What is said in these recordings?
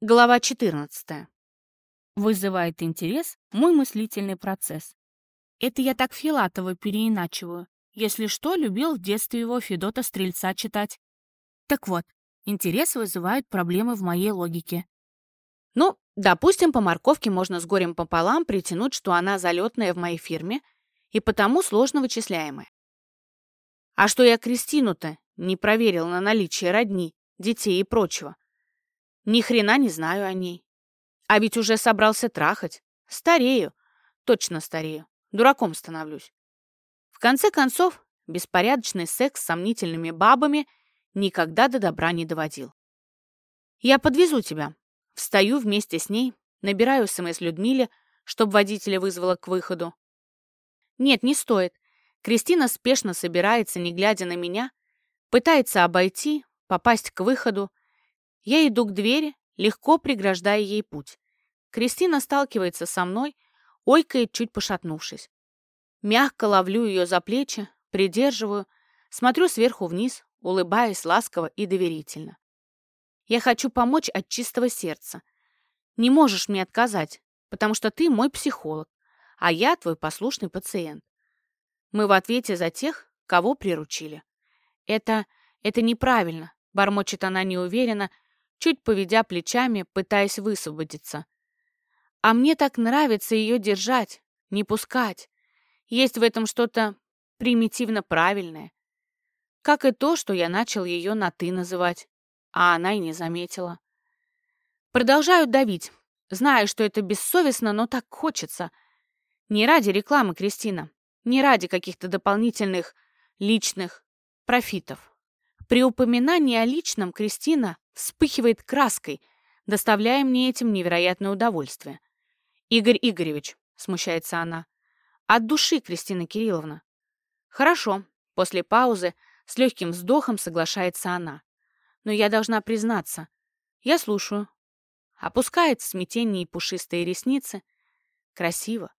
Глава 14. Вызывает интерес мой мыслительный процесс. Это я так Филатова переиначиваю. Если что, любил в детстве его Федота Стрельца читать. Так вот, интерес вызывает проблемы в моей логике. Ну, допустим, по морковке можно с горем пополам притянуть, что она залетная в моей фирме и потому сложно вычисляемая. А что я Кристину-то не проверил на наличие родни, детей и прочего? Ни хрена не знаю о ней. А ведь уже собрался трахать. Старею. Точно старею. Дураком становлюсь. В конце концов, беспорядочный секс с сомнительными бабами никогда до добра не доводил. Я подвезу тебя. Встаю вместе с ней, набираю СМС Людмиле, чтобы водителя вызвала к выходу. Нет, не стоит. Кристина спешно собирается, не глядя на меня, пытается обойти, попасть к выходу, я иду к двери, легко преграждая ей путь. Кристина сталкивается со мной, ойкает, чуть пошатнувшись. Мягко ловлю ее за плечи, придерживаю, смотрю сверху вниз, улыбаясь ласково и доверительно. Я хочу помочь от чистого сердца. Не можешь мне отказать, потому что ты мой психолог, а я твой послушный пациент. Мы в ответе за тех, кого приручили. Это... это неправильно, бормочет она неуверенно, чуть поведя плечами, пытаясь высвободиться. А мне так нравится ее держать, не пускать. Есть в этом что-то примитивно правильное. Как и то, что я начал ее на «ты» называть, а она и не заметила. Продолжаю давить, знаю, что это бессовестно, но так хочется. Не ради рекламы, Кристина, не ради каких-то дополнительных личных профитов. При упоминании о личном Кристина вспыхивает краской, доставляя мне этим невероятное удовольствие. «Игорь Игоревич», — смущается она, — «от души, Кристина Кирилловна». «Хорошо», — после паузы с легким вздохом соглашается она. «Но я должна признаться. Я слушаю». Опускает в смятение и пушистые ресницы. Красиво.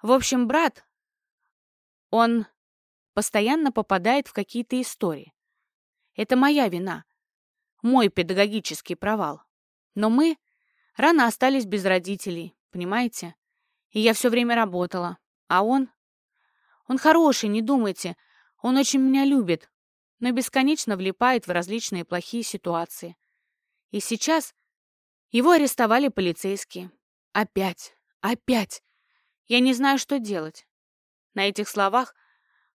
В общем, брат, он постоянно попадает в какие-то истории. Это моя вина мой педагогический провал. Но мы рано остались без родителей, понимаете? И я все время работала. А он? Он хороший, не думайте. Он очень меня любит, но бесконечно влипает в различные плохие ситуации. И сейчас его арестовали полицейские. Опять, опять. Я не знаю, что делать. На этих словах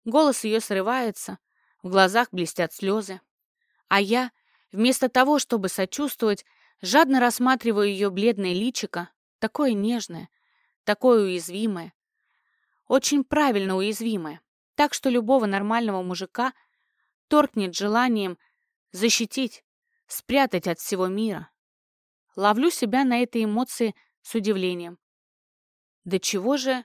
голос ее срывается, в глазах блестят слезы. А я Вместо того, чтобы сочувствовать, жадно рассматриваю ее бледное личико, такое нежное, такое уязвимое. Очень правильно уязвимое, так что любого нормального мужика торкнет желанием защитить, спрятать от всего мира. Ловлю себя на этой эмоции с удивлением. Да чего же...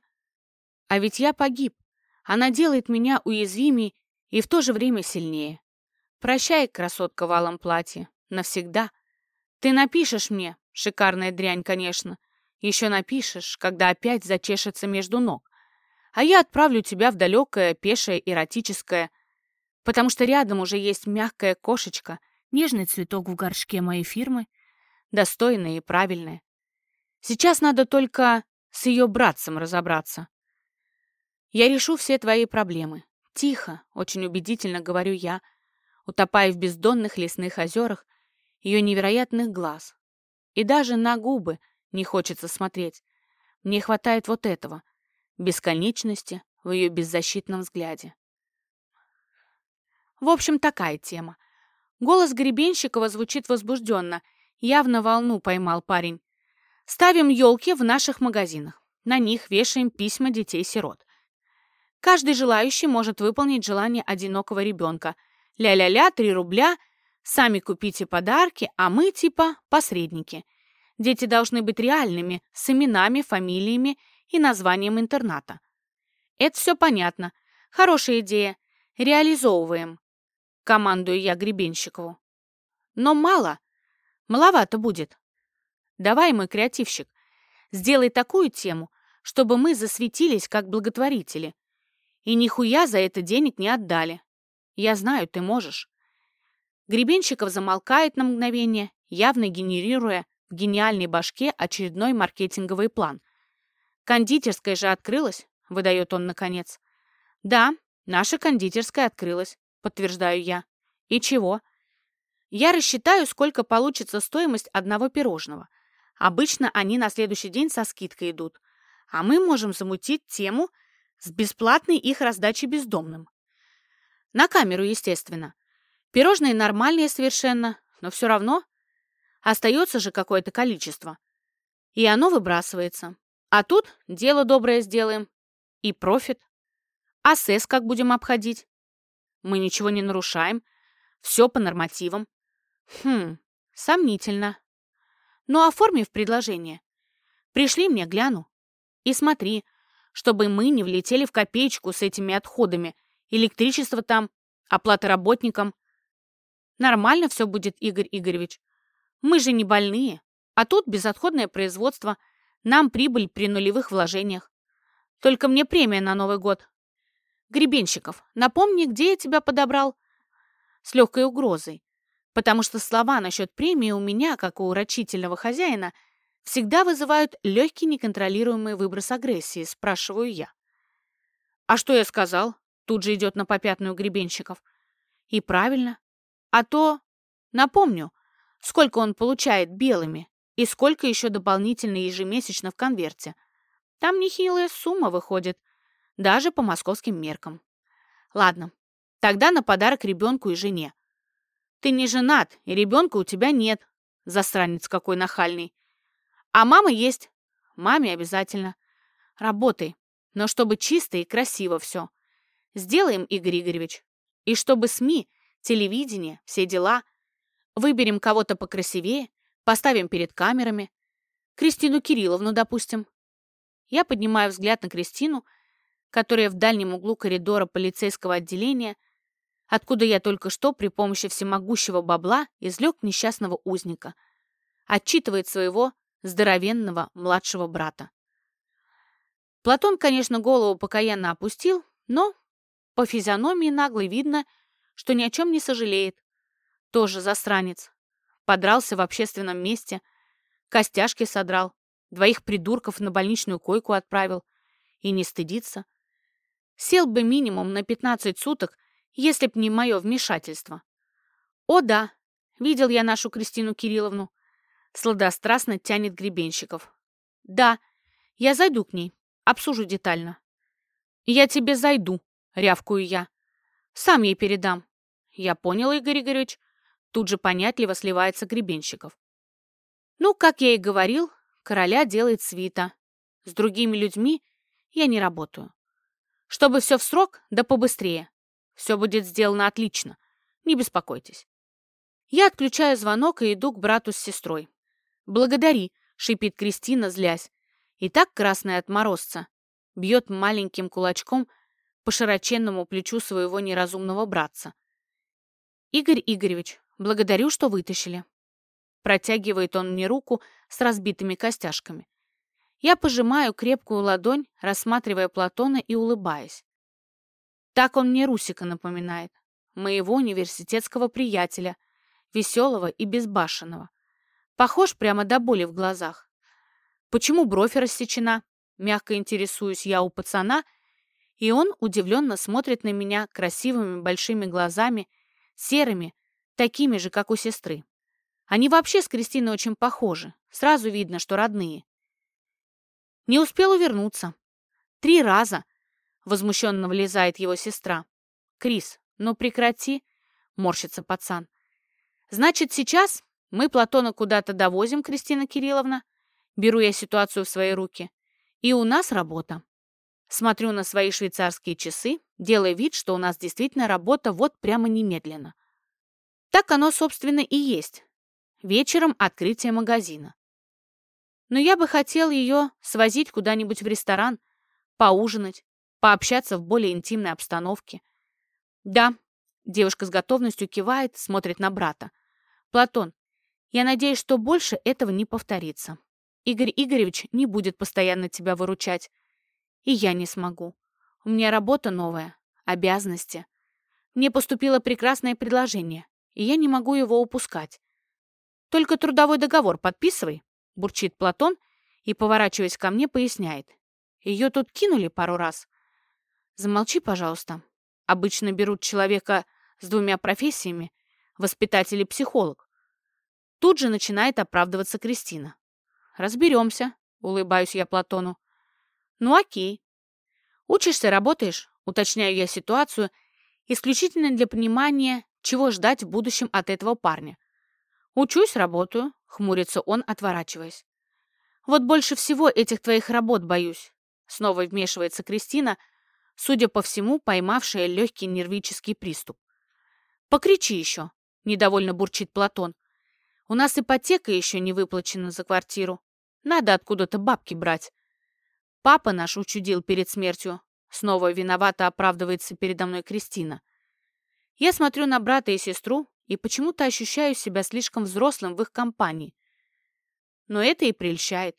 А ведь я погиб. Она делает меня уязвимее и в то же время сильнее. Прощай, красотка в алом платье. Навсегда. Ты напишешь мне, шикарная дрянь, конечно. Еще напишешь, когда опять зачешется между ног. А я отправлю тебя в далекое, пешее, эротическое, потому что рядом уже есть мягкая кошечка, нежный цветок в горшке моей фирмы, достойная и правильная. Сейчас надо только с ее братцем разобраться. Я решу все твои проблемы. Тихо, очень убедительно говорю я, — утопая в бездонных лесных озерах ее невероятных глаз. И даже на губы не хочется смотреть. Мне хватает вот этого, бесконечности в ее беззащитном взгляде. В общем, такая тема. Голос Гребенщикова звучит возбужденно. Явно волну поймал парень. Ставим елки в наших магазинах. На них вешаем письма детей-сирот. Каждый желающий может выполнить желание одинокого ребенка – Ля-ля-ля, три рубля. Сами купите подарки, а мы типа посредники. Дети должны быть реальными, с именами, фамилиями и названием интерната. Это все понятно. Хорошая идея. Реализовываем. Командую я Гребенщикову. Но мало. Маловато будет. Давай, мой креативщик, сделай такую тему, чтобы мы засветились как благотворители. И нихуя за это денег не отдали. Я знаю, ты можешь. Гребенщиков замолкает на мгновение, явно генерируя в гениальной башке очередной маркетинговый план. «Кондитерская же открылась», — выдает он наконец. «Да, наша кондитерская открылась», — подтверждаю я. «И чего?» «Я рассчитаю, сколько получится стоимость одного пирожного. Обычно они на следующий день со скидкой идут. А мы можем замутить тему с бесплатной их раздачей бездомным. На камеру, естественно. Пирожные нормальные совершенно, но все равно остается же какое-то количество. И оно выбрасывается. А тут дело доброе сделаем. И профит. А СЭС как будем обходить? Мы ничего не нарушаем. Все по нормативам. Хм, сомнительно. Но оформив предложение. Пришли мне, гляну. И смотри, чтобы мы не влетели в копеечку с этими отходами. Электричество там, оплата работникам. Нормально все будет, Игорь Игоревич. Мы же не больные. А тут безотходное производство. Нам прибыль при нулевых вложениях. Только мне премия на Новый год. Гребенщиков, напомни, где я тебя подобрал? С легкой угрозой. Потому что слова насчет премии у меня, как у урочительного хозяина, всегда вызывают легкий неконтролируемый выброс агрессии, спрашиваю я. А что я сказал? Тут же идет на попятную гребенщиков. И правильно. А то, напомню, сколько он получает белыми и сколько еще дополнительно ежемесячно в конверте. Там нехилая сумма выходит, даже по московским меркам. Ладно, тогда на подарок ребенку и жене. Ты не женат, и ребенка у тебя нет, засранец какой нахальный. А мама есть. Маме обязательно. Работай, но чтобы чисто и красиво все. Сделаем, Игорь Игоревич. И чтобы СМИ, телевидение, все дела. Выберем кого-то покрасивее, поставим перед камерами. Кристину Кирилловну, допустим. Я поднимаю взгляд на Кристину, которая в дальнем углу коридора полицейского отделения, откуда я только что при помощи всемогущего бабла извлек несчастного узника, отчитывает своего здоровенного младшего брата. Платон, конечно, голову покаянно опустил, но по физиономии наглой видно, что ни о чем не сожалеет. Тоже засранец. Подрался в общественном месте, костяшки содрал, двоих придурков на больничную койку отправил. И не стыдится. Сел бы минимум на 15 суток, если б не мое вмешательство. О да, видел я нашу Кристину Кирилловну. Сладострастно тянет гребенщиков. Да, я зайду к ней, обсужу детально. Я тебе зайду, рявкую я. Сам ей передам. Я понял, Игорь Игоревич. Тут же понятливо сливается гребенщиков. Ну, как я и говорил, короля делает свита. С другими людьми я не работаю. Чтобы все в срок, да побыстрее. Все будет сделано отлично. Не беспокойтесь. Я отключаю звонок и иду к брату с сестрой. «Благодари», — шипит Кристина, злясь. И так красная от морозца. Бьет маленьким кулачком по широченному плечу своего неразумного братца. «Игорь Игоревич, благодарю, что вытащили». Протягивает он мне руку с разбитыми костяшками. Я пожимаю крепкую ладонь, рассматривая Платона и улыбаясь. Так он мне Русика напоминает, моего университетского приятеля, веселого и безбашенного. Похож прямо до боли в глазах. Почему бровь рассечена? Мягко интересуюсь я у пацана, и он удивленно смотрит на меня красивыми большими глазами, серыми, такими же, как у сестры. Они вообще с Кристиной очень похожи. Сразу видно, что родные. Не успел увернуться. Три раза. Возмущенно влезает его сестра. Крис, ну прекрати, морщится пацан. Значит, сейчас мы Платона куда-то довозим, Кристина Кирилловна. Беру я ситуацию в свои руки. И у нас работа. Смотрю на свои швейцарские часы, делая вид, что у нас действительно работа вот прямо немедленно. Так оно, собственно, и есть. Вечером открытие магазина. Но я бы хотел ее свозить куда-нибудь в ресторан, поужинать, пообщаться в более интимной обстановке. Да, девушка с готовностью кивает, смотрит на брата. Платон, я надеюсь, что больше этого не повторится. Игорь Игоревич не будет постоянно тебя выручать. И я не смогу. У меня работа новая, обязанности. Мне поступило прекрасное предложение, и я не могу его упускать. Только трудовой договор подписывай, бурчит Платон и, поворачиваясь ко мне, поясняет. Ее тут кинули пару раз. Замолчи, пожалуйста. Обычно берут человека с двумя профессиями, воспитатель и психолог. Тут же начинает оправдываться Кристина. «Разберемся», — улыбаюсь я Платону. «Ну окей. Учишься, работаешь?» — уточняю я ситуацию, исключительно для понимания, чего ждать в будущем от этого парня. «Учусь, работаю», — хмурится он, отворачиваясь. «Вот больше всего этих твоих работ боюсь», — снова вмешивается Кристина, судя по всему, поймавшая легкий нервический приступ. «Покричи еще», — недовольно бурчит Платон. «У нас ипотека еще не выплачена за квартиру. Надо откуда-то бабки брать. Папа наш учудил перед смертью. Снова виновато оправдывается передо мной Кристина. Я смотрю на брата и сестру и почему-то ощущаю себя слишком взрослым в их компании. Но это и прельщает.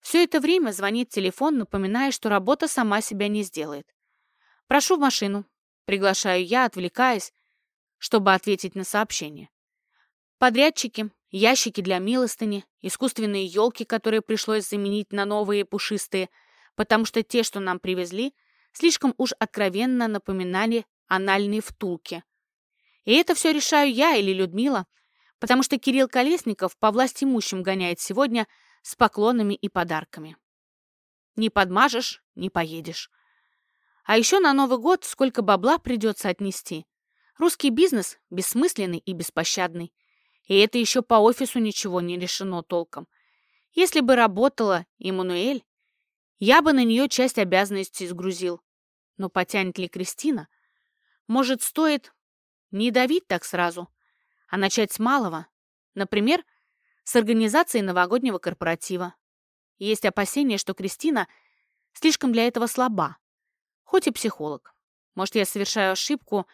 Все это время звонит телефон, напоминая, что работа сама себя не сделает. «Прошу в машину», — приглашаю я, отвлекаясь, чтобы ответить на сообщение. Подрядчики, ящики для милостыни, искусственные елки, которые пришлось заменить на новые пушистые, потому что те, что нам привезли, слишком уж откровенно напоминали анальные втулки. И это все решаю я или Людмила, потому что Кирилл Колесников по власть имущим гоняет сегодня с поклонами и подарками. Не подмажешь — не поедешь. А еще на Новый год сколько бабла придется отнести. Русский бизнес бессмысленный и беспощадный. И это еще по офису ничего не решено толком. Если бы работала Эммануэль, я бы на нее часть обязанностей сгрузил. Но потянет ли Кристина? Может, стоит не давить так сразу, а начать с малого? Например, с организации новогоднего корпоратива. Есть опасения, что Кристина слишком для этого слаба. Хоть и психолог. Может, я совершаю ошибку,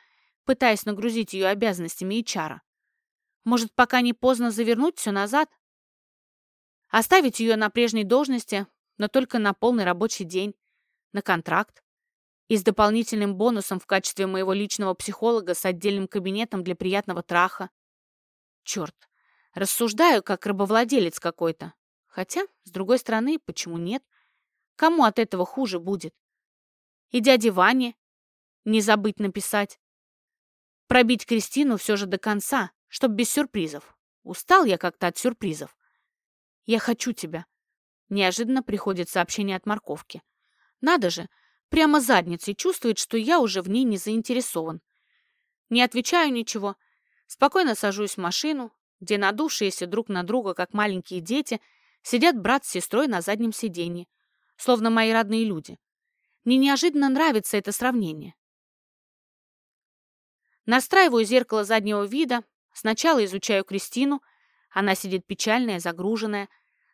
пытаясь нагрузить ее обязанностями HR. Может, пока не поздно завернуть все назад? Оставить ее на прежней должности, но только на полный рабочий день, на контракт. И с дополнительным бонусом в качестве моего личного психолога с отдельным кабинетом для приятного траха. Черт, рассуждаю, как рабовладелец какой-то. Хотя, с другой стороны, почему нет? Кому от этого хуже будет? И дяде Ване не забыть написать. Пробить Кристину все же до конца, чтоб без сюрпризов. Устал я как-то от сюрпризов. Я хочу тебя. Неожиданно приходит сообщение от морковки. Надо же, прямо задницей чувствует, что я уже в ней не заинтересован. Не отвечаю ничего. Спокойно сажусь в машину, где надувшиеся друг на друга, как маленькие дети, сидят брат с сестрой на заднем сиденье, словно мои родные люди. Мне неожиданно нравится это сравнение. Настраиваю зеркало заднего вида, Сначала изучаю Кристину. Она сидит печальная, загруженная.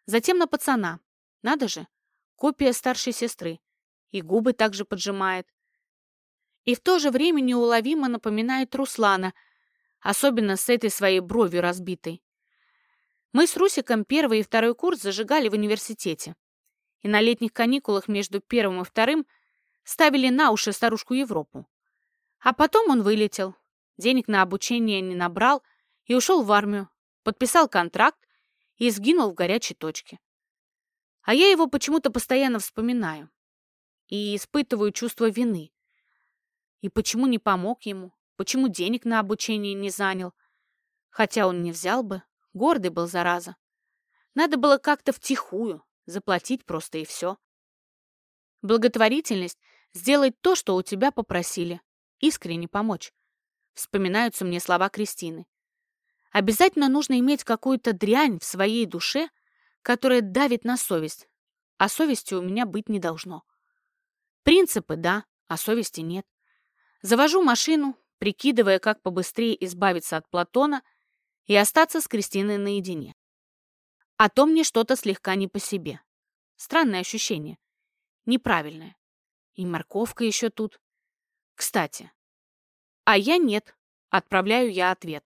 Затем на пацана. Надо же, копия старшей сестры. И губы также поджимает. И в то же время неуловимо напоминает Руслана, особенно с этой своей бровью разбитой. Мы с Русиком первый и второй курс зажигали в университете. И на летних каникулах между первым и вторым ставили на уши старушку Европу. А потом он вылетел. Денег на обучение не набрал, и ушел в армию, подписал контракт и сгинул в горячей точке. А я его почему-то постоянно вспоминаю и испытываю чувство вины. И почему не помог ему, почему денег на обучение не занял, хотя он не взял бы, гордый был, зараза. Надо было как-то втихую, заплатить просто и все. Благотворительность — сделать то, что у тебя попросили, искренне помочь. Вспоминаются мне слова Кристины. Обязательно нужно иметь какую-то дрянь в своей душе, которая давит на совесть. А совести у меня быть не должно. Принципы, да, а совести нет. Завожу машину, прикидывая, как побыстрее избавиться от Платона и остаться с Кристиной наедине. А то мне что-то слегка не по себе. Странное ощущение. Неправильное. И морковка еще тут. Кстати. А я нет. Отправляю я ответ.